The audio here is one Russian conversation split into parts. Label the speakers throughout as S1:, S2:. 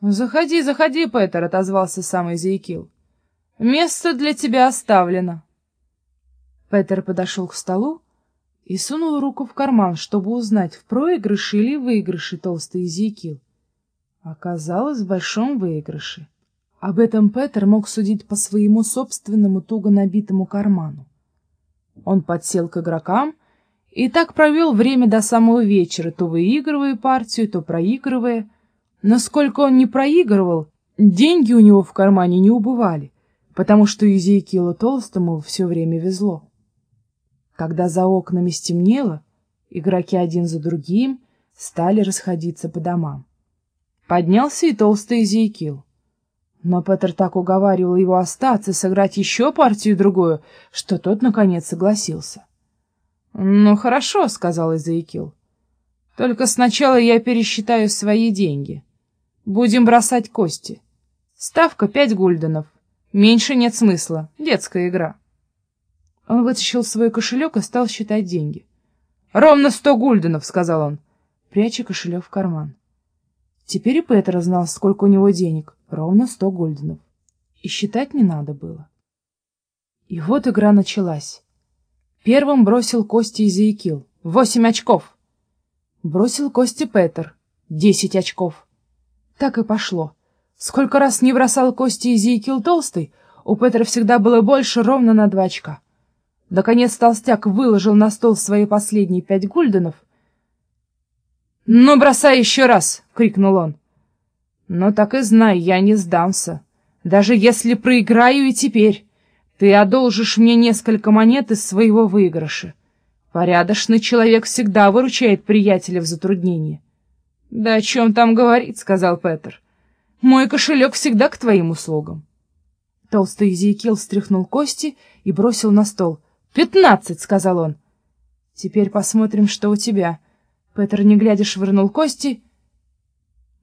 S1: «Заходи, заходи, Петер», — отозвался сам Эзекил. «Место для тебя оставлено». Петер подошел к столу и сунул руку в карман, чтобы узнать, в проигрыше или выигрыше толстый Эзекил. Оказалось, в большом выигрыше. Об этом Петер мог судить по своему собственному туго набитому карману. Он подсел к игрокам и так провел время до самого вечера, то выигрывая партию, то проигрывая. Насколько он не проигрывал, деньги у него в кармане не убывали, потому что Юзейкилу Толстому все время везло. Когда за окнами стемнело, игроки один за другим стали расходиться по домам. Поднялся и толстый Эзекил. Но Петр так уговаривал его остаться, сыграть еще партию-другую, что тот, наконец, согласился. — Ну, хорошо, — сказал Эзекил. — Только сначала я пересчитаю свои деньги. Будем бросать кости. Ставка пять гульденов. Меньше нет смысла. Детская игра. Он вытащил свой кошелек и стал считать деньги. — Ровно сто гульденов, — сказал он, пряча кошелек в карман. Теперь и Петр знал, сколько у него денег. Ровно сто гульденов. И считать не надо было. И вот игра началась. Первым бросил Кости Изаикил. Восемь очков. Бросил Кости Петр. Десять очков. Так и пошло. Сколько раз не бросал Кости Изаикил толстый, у Петра всегда было больше ровно на два очка. Наконец толстяк выложил на стол свои последние пять гульденов. «Ну, бросай еще раз!» — крикнул он. Но так и знай, я не сдамся. Даже если проиграю и теперь, ты одолжишь мне несколько монет из своего выигрыша. Порядочный человек всегда выручает приятеля в затруднении. — Да о чем там говорить, — сказал Петер. — Мой кошелек всегда к твоим услугам. Толстый Изиекил встряхнул кости и бросил на стол. — Пятнадцать, — сказал он. — Теперь посмотрим, что у тебя. Петер, не глядя, швырнул кости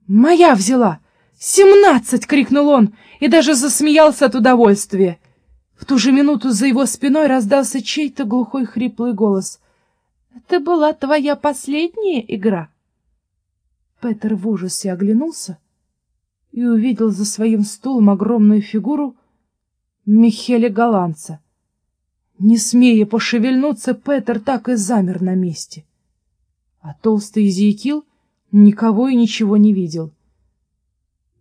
S1: «Моя взяла! Семнадцать!» — крикнул он и даже засмеялся от удовольствия. В ту же минуту за его спиной раздался чей-то глухой хриплый голос. «Это была твоя последняя игра?» Петер в ужасе оглянулся и увидел за своим стулом огромную фигуру Михеля Голландца. Не смея пошевельнуться, Петер так и замер на месте. А толстый Изиекил — никого и ничего не видел.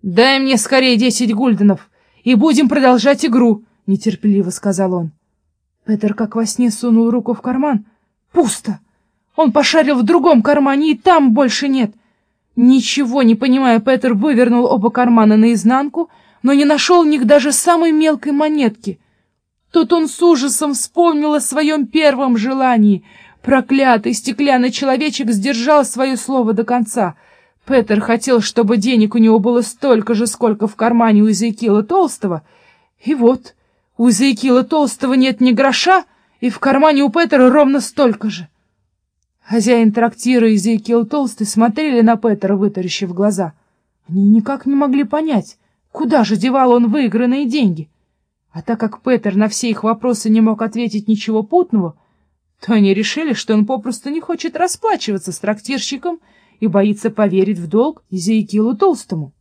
S1: «Дай мне скорее десять гульденов, и будем продолжать игру», — нетерпеливо сказал он. Петер как во сне сунул руку в карман. Пусто! Он пошарил в другом кармане, и там больше нет. Ничего не понимая, Петер вывернул оба кармана наизнанку, но не нашел в них даже самой мелкой монетки. Тут он с ужасом вспомнил о своем первом желании — Проклятый стеклянный человечек сдержал свое слово до конца. Петер хотел, чтобы денег у него было столько же, сколько в кармане у Изаикила Толстого. И вот, у Изаикила Толстого нет ни гроша, и в кармане у Петера ровно столько же. Хозяин трактира и Изаикил Толстый смотрели на Петера, вытаращив глаза. Они никак не могли понять, куда же девал он выигранные деньги. А так как Петер на все их вопросы не мог ответить ничего путного, то они решили, что он попросту не хочет расплачиваться с трактирщиком и боится поверить в долг Изеикилу Толстому.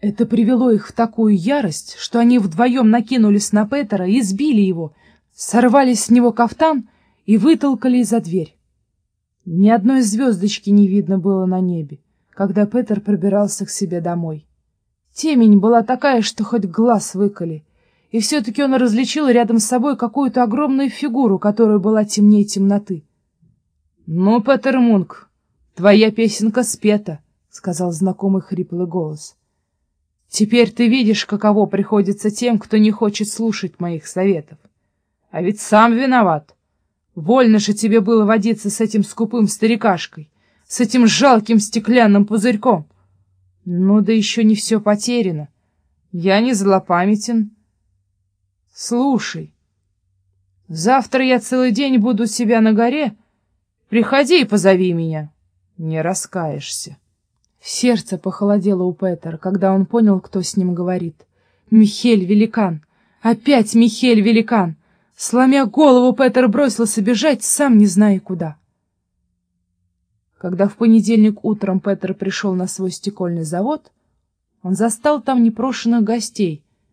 S1: Это привело их в такую ярость, что они вдвоем накинулись на Петера и сбили его, сорвали с него кафтан и вытолкали за дверь. Ни одной звездочки не видно было на небе, когда Петер пробирался к себе домой. Темень была такая, что хоть глаз выколи — и все-таки он различил рядом с собой какую-то огромную фигуру, которая была темнее темноты. — Ну, Петер Мунк, твоя песенка спета, — сказал знакомый хриплый голос. — Теперь ты видишь, каково приходится тем, кто не хочет слушать моих советов. А ведь сам виноват. Вольно же тебе было водиться с этим скупым старикашкой, с этим жалким стеклянным пузырьком. Ну да еще не все потеряно. Я не злопамятен, — Слушай, завтра я целый день буду у себя на горе. Приходи и позови меня. Не раскаешься. Сердце похолодело у Петера, когда он понял, кто с ним говорит. Михель Великан! Опять Михель Великан! Сломя голову, Петер бросился бежать, сам не зная куда. Когда в понедельник утром Петер пришел на свой стекольный завод, Он застал там непрошенных гостей,